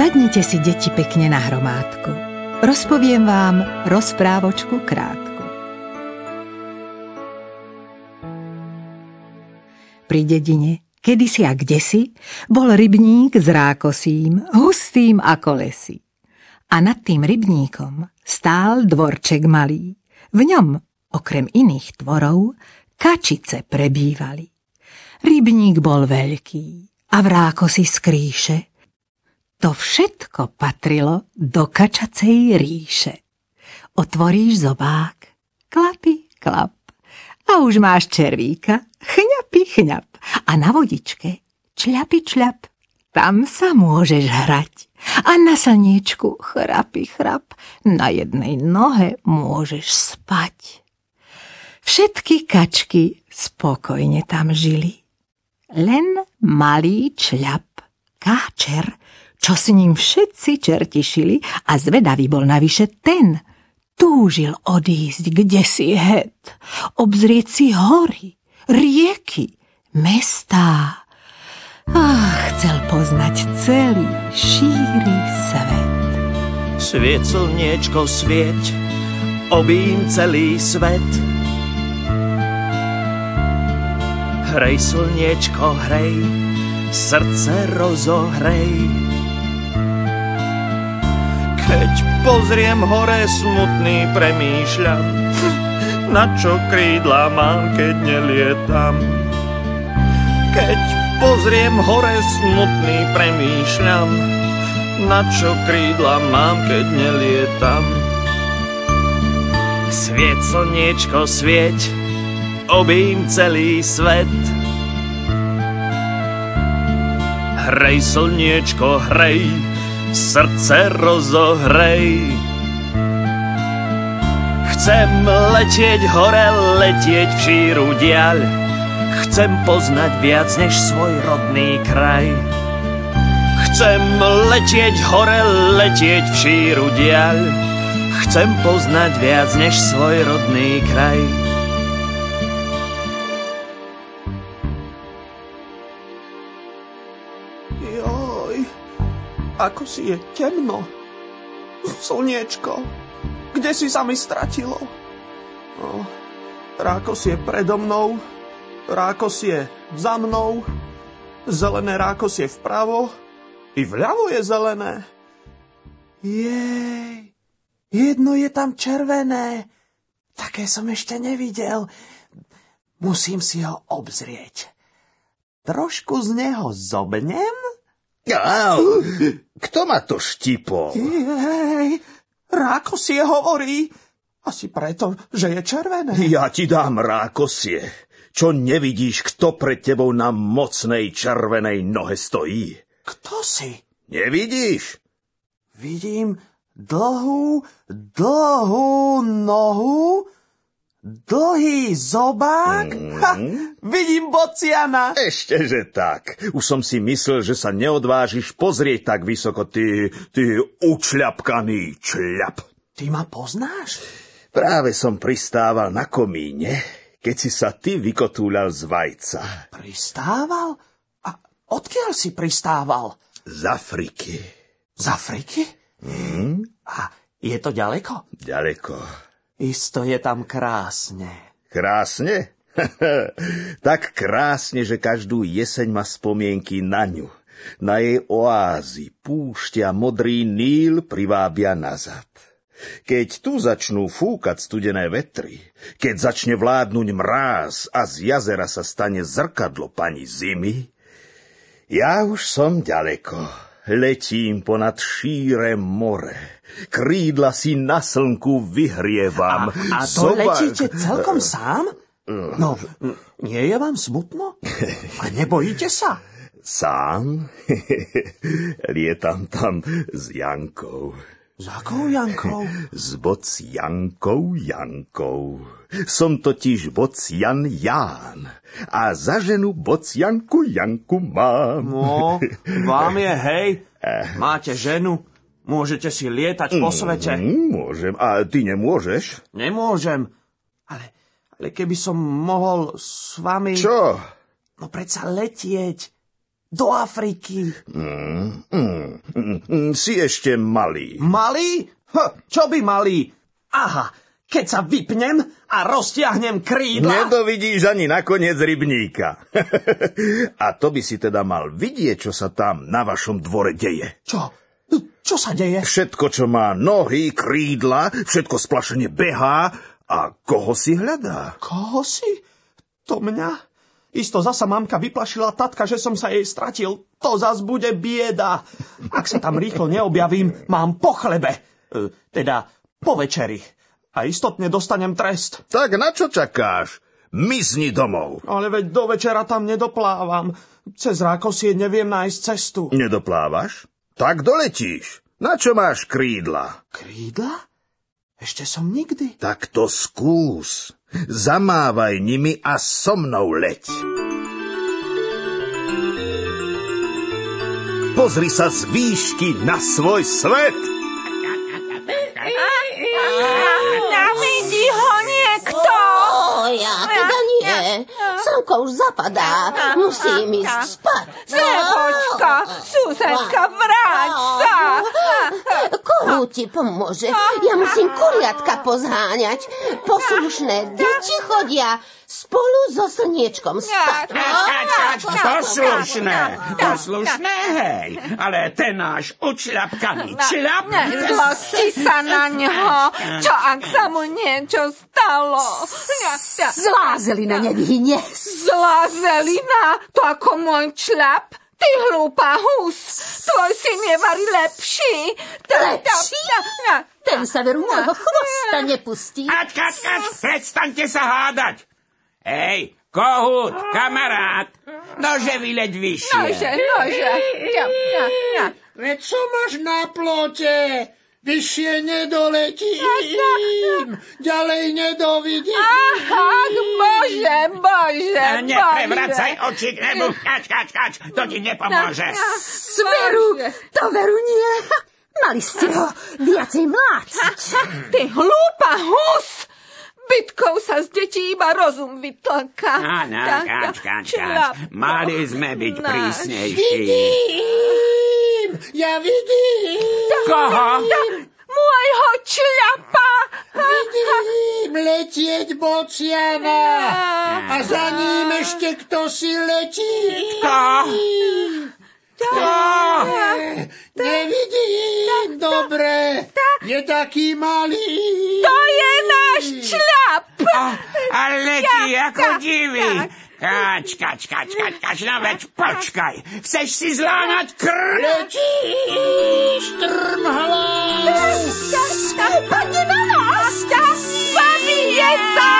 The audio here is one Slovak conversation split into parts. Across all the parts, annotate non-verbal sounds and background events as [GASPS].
Sadnite si, deti, pekne na hromádku. Rozpoviem vám rozprávočku krátku. Pri dedine, kedysi a kdesi, bol rybník s rákosím, hustým ako lesy. A nad tým rybníkom stál dvorček malý. V ňom, okrem iných tvorov, kačice prebývali. Rybník bol veľký a v rákosi skríše to všetko patrilo do kačacej ríše. Otvoríš zobák, klapy, klap. A už máš červíka, chňapy, chňap. A na vodičke, čľapy, čľap. Tam sa môžeš hrať. A na slniečku, chrapy, chrap. Na jednej nohe môžeš spať. Všetky kačky spokojne tam žili. Len malý čľap, káčer, čo s ním všetci čerti šili a zvedavý bol navyše ten. Túžil odísť kde si het, obzrieť si hory, rieky, mestá. Ach, chcel poznať celý šíry svet. Svieť slniečko, svieť, obím celý svet. Hrej slniečko, hrej, srdce rozohrej. Keď pozriem hore smutný premýšľam, [LAUGHS] na čo krídla mám, keď nelietam. Keď pozriem hore smutný premýšľam, na čo krídla mám, keď nelietam. Svieť, slniečko, svieť, obím celý svet. Hrej, slniečko, hrej, srdce rozohrej. Chcem letieť hore, letieť v šíru diaľ, chcem poznať viac než svoj rodný kraj. Chcem letieť hore, letieť v šíru diaľ, chcem poznať viac než svoj rodný kraj. Ako si je temno. Slniečko, kde si sa mi stratilo? No, rákos je predo mnou, rákos je za mnou, zelené rákos je vpravo, i vľavo je zelené. Jej, jedno je tam červené. Také som ešte nevidel. Musím si ho obzrieť. Trošku z neho zobnem Au, kto ma to štipol? Jej, rákosie hovorí. Asi preto, že je červené. Ja ti dám rákosie. Čo nevidíš, kto pred tebou na mocnej červenej nohe stojí? Kto si? Nevidíš? Vidím dlhú, dlhú nohu, Dlhý zobák? Mm-hmm. Ha, vidím bociana. Ešte, že tak. Už som si myslel, že sa neodvážiš pozrieť tak vysoko, ty, ty učľapkaný čľap. Ty ma poznáš? Práve som pristával na komíne, keď si sa ty vykotúľal z vajca. Pristával? A odkiaľ si pristával? Z Afriky. Z Afriky? Mm? A je to ďaleko? Ďaleko. Isto je tam krásne. Krásne? [LAUGHS] tak krásne, že každú jeseň má spomienky na ňu. Na jej oázy, púšte a modrý níl privábia nazad. Keď tu začnú fúkať studené vetry, keď začne vládnuť mráz a z jazera sa stane zrkadlo pani zimy, ja už som ďaleko. Letím ponad šíre more. Krídla si na slnku vyhrievam. A, a to Soba... letíte celkom sám? No, nie je vám smutno? A nebojíte sa? [LAUGHS] Sám? [LAUGHS] Lietam tam s Jankou. S akou Jankou? [LAUGHS] S Jankou Jankou. Som totiž bocian Ján a za ženu bocianku Janku mám. No, vám je hej. Máte ženu, môžete si lietať po svete. Mm, môžem, a ty nemôžeš? Nemôžem, ale, ale keby som mohol s vami... Čo? No predsa letieť. Do Afriky. Mm, mm, mm, si ešte malý. Malý? H, čo by malý? Aha, keď sa vypnem a roztiahnem krídla... Nedovidíš ani nakoniec rybníka. [LAUGHS] a to by si teda mal vidieť, čo sa tam na vašom dvore deje. Čo? Čo sa deje? Všetko, čo má nohy, krídla, všetko splašene behá a koho si hľadá? Koho si? To mňa? Isto zasa mamka vyplašila tatka, že som sa jej stratil. To zas bude bieda. Ak sa tam rýchlo neobjavím, mám po chlebe. E, teda po večeri. A istotne dostanem trest. Tak na čo čakáš? Mizni domov. Ale veď do večera tam nedoplávam. Cez rákosie neviem nájsť cestu. Nedoplávaš? Tak doletíš. Na čo máš krídla? Krídla? Ešte som nikdy. Tak to skús. Zamávaj nimi a so mnou leď. Pozri sa z výšky na svoj svet. Slnko už zapadá. Musím ísť spať. Nebočka, susedka, vráť sa! Komu ti pomôže? Ja musím kuriatka pozháňať. Poslušné deti chodia spolu so slniečkom kač, poslušné, poslušné, hej, ale ten náš učľapkaný čľap... Zlosti sa na ňo. Čo ak sa mu niečo stalo? Zlá zelina nevyhynie. Zlá zelina? To ako môj čľap? Ty hlúpa hus, tvoj syn je vari lepší. Lepší? Ten sa veru môjho chvosta nepustí. Kač, kač, kač, prestaňte sa hádať. Hej, kohút, kamarát, nože vyleď vyššie. Nože, nože. Ja, ja, ja. Veď čo máš na plote? Vyššie nedoletím, ďalej nedovidím. Aha, bože, bože, A Neprevracaj oči k nebu, kač, kač, kač, to ti nepomôže. Sveru, to veru nie. Mali ste ho viacej mláciť. Ty hlúpa hus! Bytkou sa z detí iba rozum vytlka. Áno, Tak, kač, kač, kač, mali sme byť Náš. prísnejší. Vidím, ja vidím, Koho? Môjho čľapa! vidím letieť bociana. A za ním ešte kto si letí. Kto? Kto? Nevidím, dobre, je taký malý. To je náš čľap! A, letí ako divý. Kač, kač, kač, kač, kač, no veď počkaj. Chceš si zlámať krv? Letí, strm hlas. Padne na nás! Zabije sa!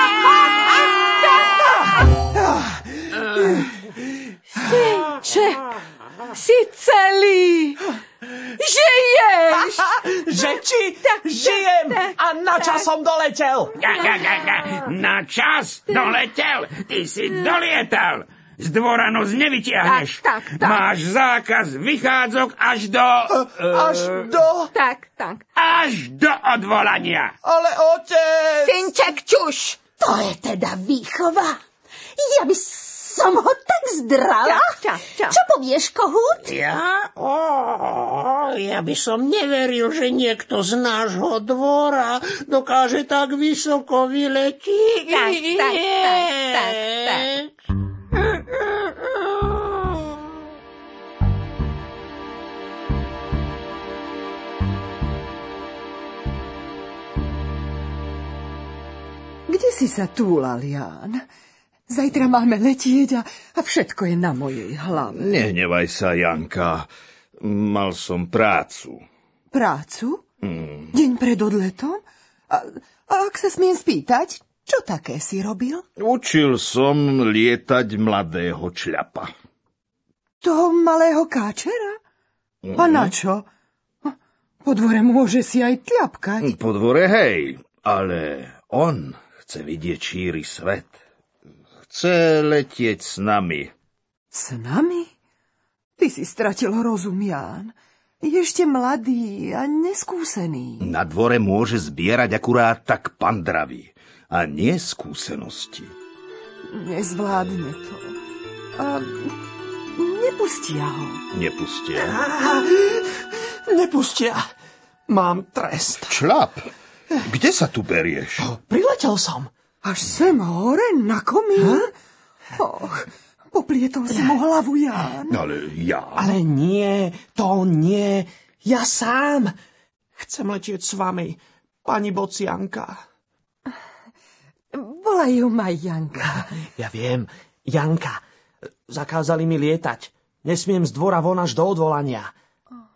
Synče, si celý! Žiješ! [LAUGHS] Že či žijem a na čas som doletel. Na čas doletel, ty si dolietal. Z dvora nos nevytiahneš. Tak, tak, tak. Máš zákaz vychádzok až do... Až do... Tak, tak. až do odvolania. Ale otec... Synček, čuš! To je teda výchova. Ja by som ho tak zdrala. Ča, ča, ča. Čo povieš, kohút? Ja? Ó, ja by som neveril, že niekto z nášho dvora dokáže tak vysoko vyletiť. Tak, tak, tak, tak, tak. Kde si sa túlal, Ján? Zajtra máme letieť a, a všetko je na mojej hlave. Nehnevaj sa, Janka. Mal som prácu. Prácu? Mm. Deň pred odletom? A, a ak sa smiem spýtať, čo také si robil? Učil som lietať mladého čľapa. Toho malého káčera? A na čo? Po dvore môže si aj tľapkať. Po dvore, hej, ale on chce vidieť šíry svet. Chce letieť s nami. S nami? Ty si stratil rozum, Ján. Je ešte mladý a neskúsený. Na dvore môže zbierať akurát tak pandravý a nie skúsenosti. Nezvládne to. A nepustia ho. Nepustia. Nepustia. Mám trest. Člap, kde sa tu berieš? Priletel som. Až sem hore na komín? Och, poplietol si mu hlavu Ján. Ale ja... Ale nie, to nie. Ja sám. Chcem letieť s vami, pani Bocianka. Volajú ma Janka. Ja viem, Janka. Zakázali mi lietať. Nesmiem z dvora von až do odvolania.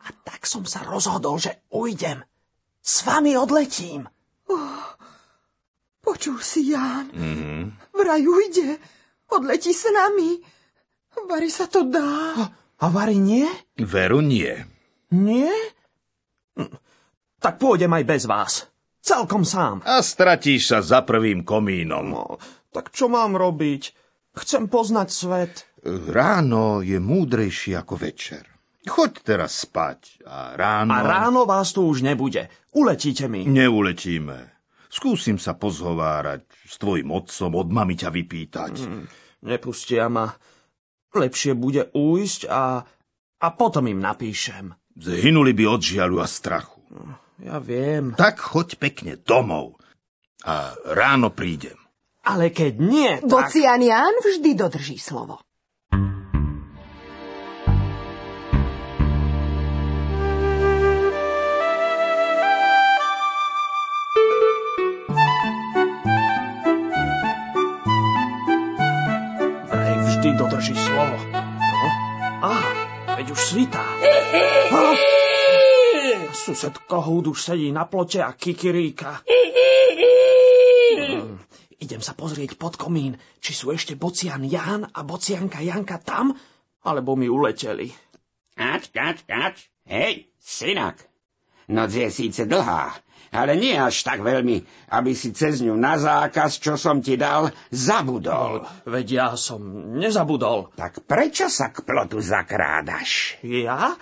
A tak som sa rozhodol, že ujdem. S vami odletím. Počul si, Ján? Vraj ujde. Odletí s nami. Vary sa to dá. A Vary nie? Veru nie. Nie? Hm, Tak pôjdem aj bez vás. Celkom sám. A stratíš sa za prvým komínom. No, tak čo mám robiť? Chcem poznať svet. Ráno je múdrejší ako večer. Choď teraz spať a ráno... A ráno vás tu už nebude. Uletíte mi. Neuletíme. Skúsim sa pozhovárať s tvojim otcom, od mami ťa vypýtať. Nepustia ma. Lepšie bude újsť a, a potom im napíšem. Zhynuli by od žiaľu a strachu. Ja viem. Tak choď pekne domov. A ráno prídem. Ale keď nie, tak... Bocian Ján vždy dodrží slovo. Dodrží slovo. No? Aha, veď už svitá. Sused Kohút už sedí na plote a kikiríka. Hm, Idem sa pozrieť pod komín, či sú ešte bocian Ján a bocianka Janka tam, alebo mi uleteli. Kač, kač, kač. Hej, synak. Noc je síce dlhá, ale nie až tak veľmi, aby si cez ňu na zákaz, čo som ti dal, zabudol. Veď ja som nezabudol. Tak prečo sa k plotu zakrádaš? Ja?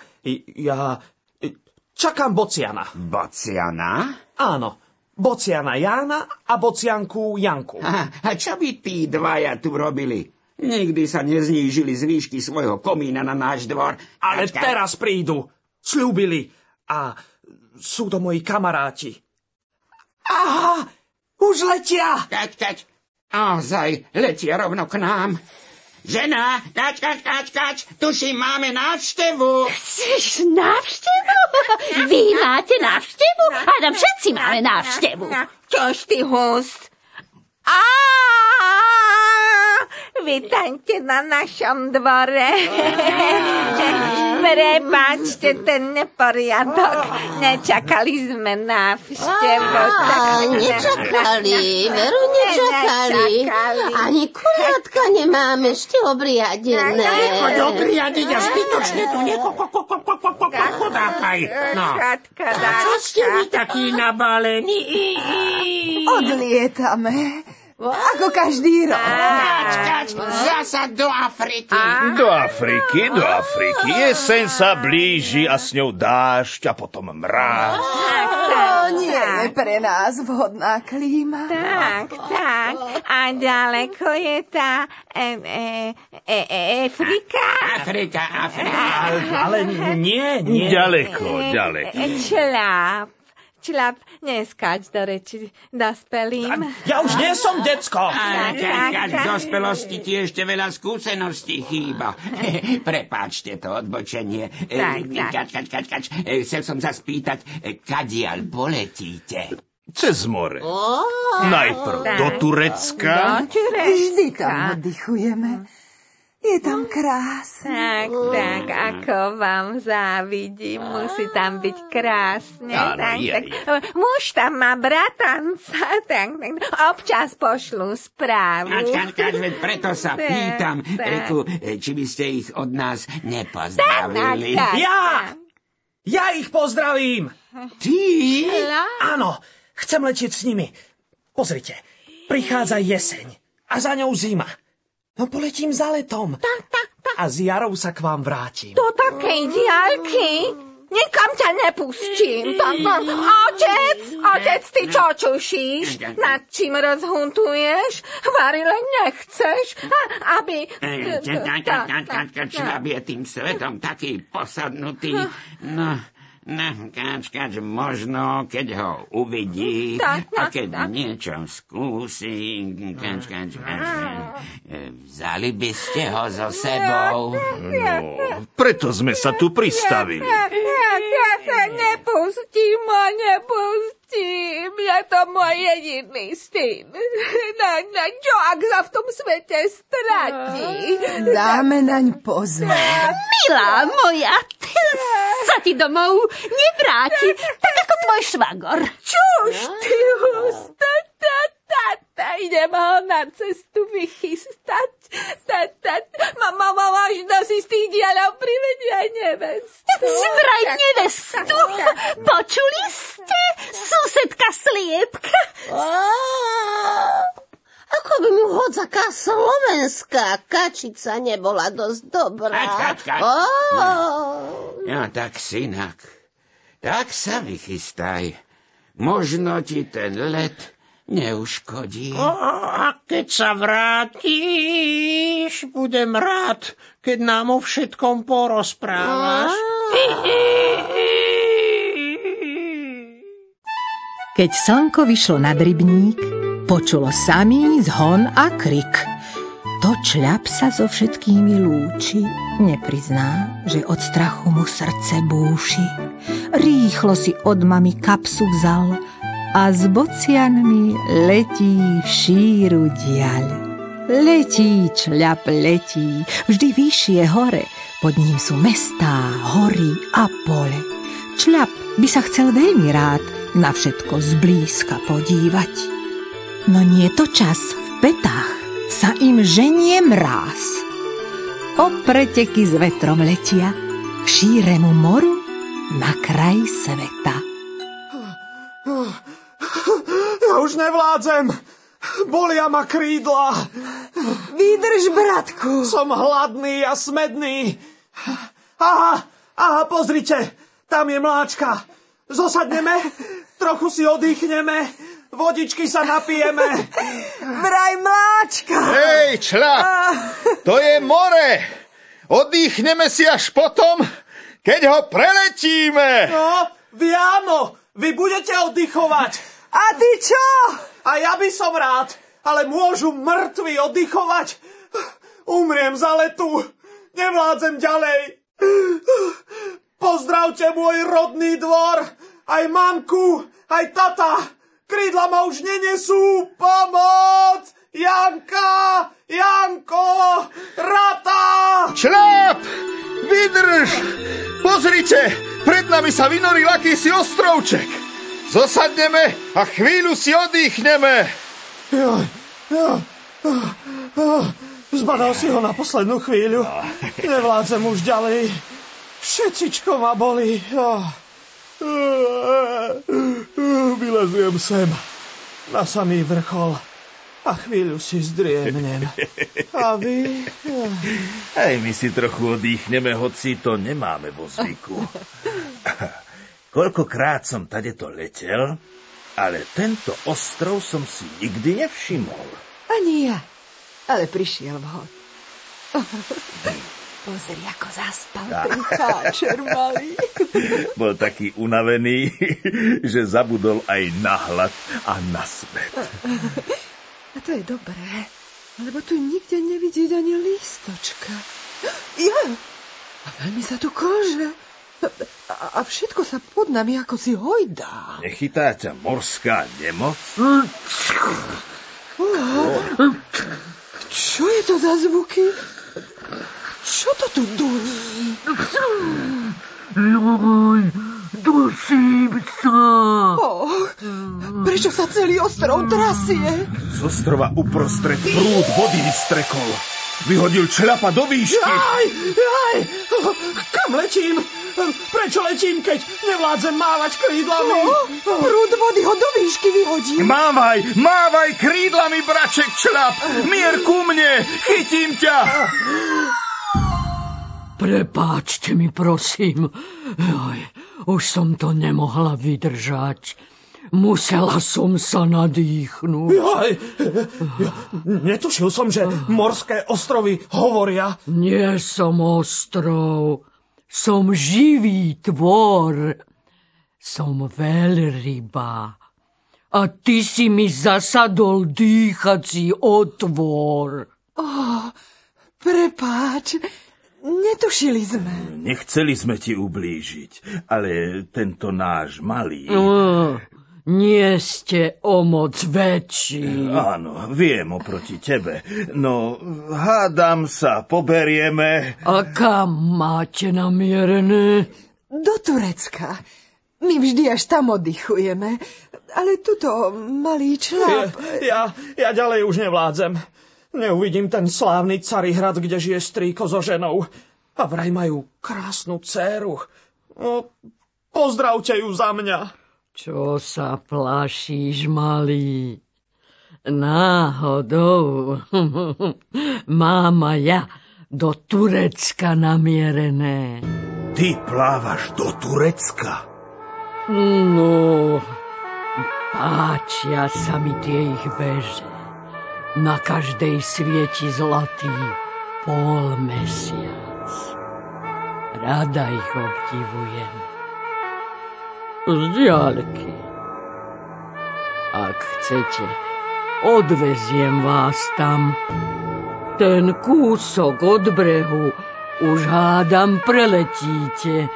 Ja... i- Čakám bociana. Bociana? Áno, bociana Jána a bocianku Janku. A, a čo by tí dvaja tu robili? Nikdy sa neznížili z výšky svojho komína na náš dvor. Ale Kačka, teraz prídu. Sľúbili. A sú to moji kamaráti. Aha! Už letia! Kač, kač. Ozaj, letia rovno k nám. Žena, kač, kač, kač, kač, tuším, máme návštevu. Chceš návštevu? Vy máte návštevu? Adam, všetci máme návštevu. Čož ty hust? Á, Vítajte na našom dvore prepáčte ten neporiadok. Nečakali sme návštevu. Nečakali, veru nečakali. Ani kuriatka nemám ešte obriadené. Nechoď obriadiť a zbytočne tu nekokokokokokokodákaj. No. A čo ste vy takí nabalení? Odlietame. Ako každý rok. Kač, kač, zasa do Afriky. Do Afriky, do Afriky. Jeseň sa blíži a s ňou dážď a potom mráz. To nie je pre nás vhodná klíma. Tak, tak. A ďaleko je tá e, e, e, Afrika? Afrika, Afrika. Ale, ale nie, nie. Ďaleko, ďaleko. E, Člap, neskáč do reči dospelým. Ja už nie som decko. Ale v dospelosti ti ešte veľa skúseností chýba. [LAUGHS] Prepáčte to odbočenie. E, Tak. Kač, kač, kač, kač. E, Chcel som sa spýtať, e, kadiaľ poletíte? Cez more. Najprv do Turecka. Vždy tam oddychujeme. Je tam krásne. Tak, tak, ako vám závidím, musí tam byť krásne. Áno, tak, je, tak. je. Muž tam má bratanca, tak, tak, občas pošlu správu. Kač, veď preto sa Tak, pýtam, tak. reku, e, či by ste ich od nás nepozdravili. Tak, tak. Ja! Ja ich pozdravím! Ty? Áno, chcem letieť s nimi. Pozrite, prichádza jeseň a za ňou zima. No poletím za letom. A z jarou sa k vám vrátim. Do takej diaľky? nikam ťa nepustím. Otec, otec, ty čo čušíš? Nad čím rozhuntuješ? Varile nechceš, aby... Člap je tým svetom taký posadnutý. No, No, kač, kač, možno, keď ho uvidí Tak, a tak, keď tak. niečo skúsi, kač, kač, kač, e, vzali by ste ho so sebou. No, preto sme sa tu pristavili. Nepustím ma, nepustím. Je to môj jediný syn. [LAUGHS] Na, na čo, ak sa v tom svete stratí? Dáme naň pozor. Milá moja, sa ti domov nevráti, tak ako tvoj švagor. Čuž, ty husta, ta, ta, ta, idem ho na cestu vychystať. Ta, ta, ma, ma, ma, možno si z tých dialov privedia nevestu. Zvraj nevestu. Počuli ste? Susedka Sliepka. Ako by mu hodzaká slovenská kačica nebola dosť dobrá. Kač, kač, kač. Ó, No tak, synak, tak sa vychystaj. Možno ti ten let neuškodí. A keď sa vrátiš, budem rád, keď nám o všetkom porozprávaš. Keď slnko vyšlo nad rybník, počulo samý zhon a krik. To čľap sa so všetkými lúči, neprizná, že od strachu mu srdce búši. Rýchlo si od mami kapsu vzal a s bocianmi letí v šíru diaľ. Letí, čľap, letí, vždy vyššie hore, pod ním sú mestá, hory a pole. Čľap by sa chcel veľmi rád na všetko zblízka podívať. No nie to čas v petách sa im ženie mráz. O preteky s vetrom letia k šíremu moru na kraj sveta. Ja už nevládzem. Bolia ma krídla. Vydrž, bratku. Som hladný a smedný. Aha, aha, pozrite. Tam je mláčka. Zosadneme, trochu si oddychneme, vodičky sa napijeme. [LAUGHS] Vraj mláčka. Hej, čľap, to je more. Oddychneme si až potom, keď ho preletíme. No, vy áno, vy budete oddychovať. A ty čo? A ja by som rád, ale môžu mŕtvi oddychovať. Umriem za letu. Nevládzem ďalej. Pozdravte môj rodný dvor, aj mamku, aj tata. Krídla ma už nenesú. Pomoc! Janka! Janko! Rata! Čľap, vydrž. Pozrite, pred nami sa vynoril akýsi ostrovček. Zosadneme a chvíľu si oddychneme. Zbadal si ho na poslednú chvíľu. Nevládzem už ďalej. Všetcičko ma boli. Joj. Vylezujem sem na samý vrchol a chvíľu si zdriemnem. A vy? Aj my si trochu oddychneme, hoci to nemáme vo zvyku. Koľkokrát som tadeto letel, ale tento ostrov som si nikdy nevšimol. Ani ja. Ale prišiel vhod. Pozri, ako zaspal ten káčer malý. [LAUGHS] Bol taký unavený, [LAUGHS] že zabudol aj na hlad a na svet. A to je dobré, lebo tu nikde nevidieť ani lístočka. [GASPS] Ja, a veľmi sa tu kože. A, a všetko sa pod nami ako si hojdá. Nechytá ťa morská nemoc? Čo je to za zvuky? Čo to tu duní? Joj, dusím sa. Oh, prečo sa celý ostrov trasie? Z ostrova uprostred prúd vody vystrekol. Vyhodil čľapa do výšky. Aj, aj, kam letím? Prečo letím, keď nevládzem mávať krídlami? No, prúd vody ho do výšky vyhodí. Mávaj, mávaj krídlami, braček čľap. Mier ku mne, chytím ťa. Prepáčte mi, prosím. Joj, už som to nemohla vydržať. Musela som sa nadýchnuť. Jaj, ja, netušil som, že morské ostrovy hovoria. Nie som ostrov, som živý tvor. Som veľryba. A ty si mi zasadol dýchací otvor. Oh, prepáč, netušili sme. Nechceli sme ti ublížiť, ale tento náš malý... Uh, nie ste o moc väčší. Áno, viem oproti tebe. No, hádam sa, poberieme. A kam máte namierené? Do Turecka. My vždy až tam oddychujeme. Ale tuto, malý člap... Ja, ja ďalej už nevládzem. Neuvidím ten slávny Carihrad, kde žije strýko so ženou. A vraj majú krásnu dceru. No, pozdravte ju za mňa. Čo sa plašíš, malý? Náhodou. [LAUGHS] Mám ja do Turecka namierené. Ty plávaš do Turecka? No, páčia sa mi tie ich veže. Na každej svieti zlatý pol mesiac. Rada ich obdivujem z diálky. Ak chcete, odveziem vás tam. Ten kúsok od brehu už hádam preletíte.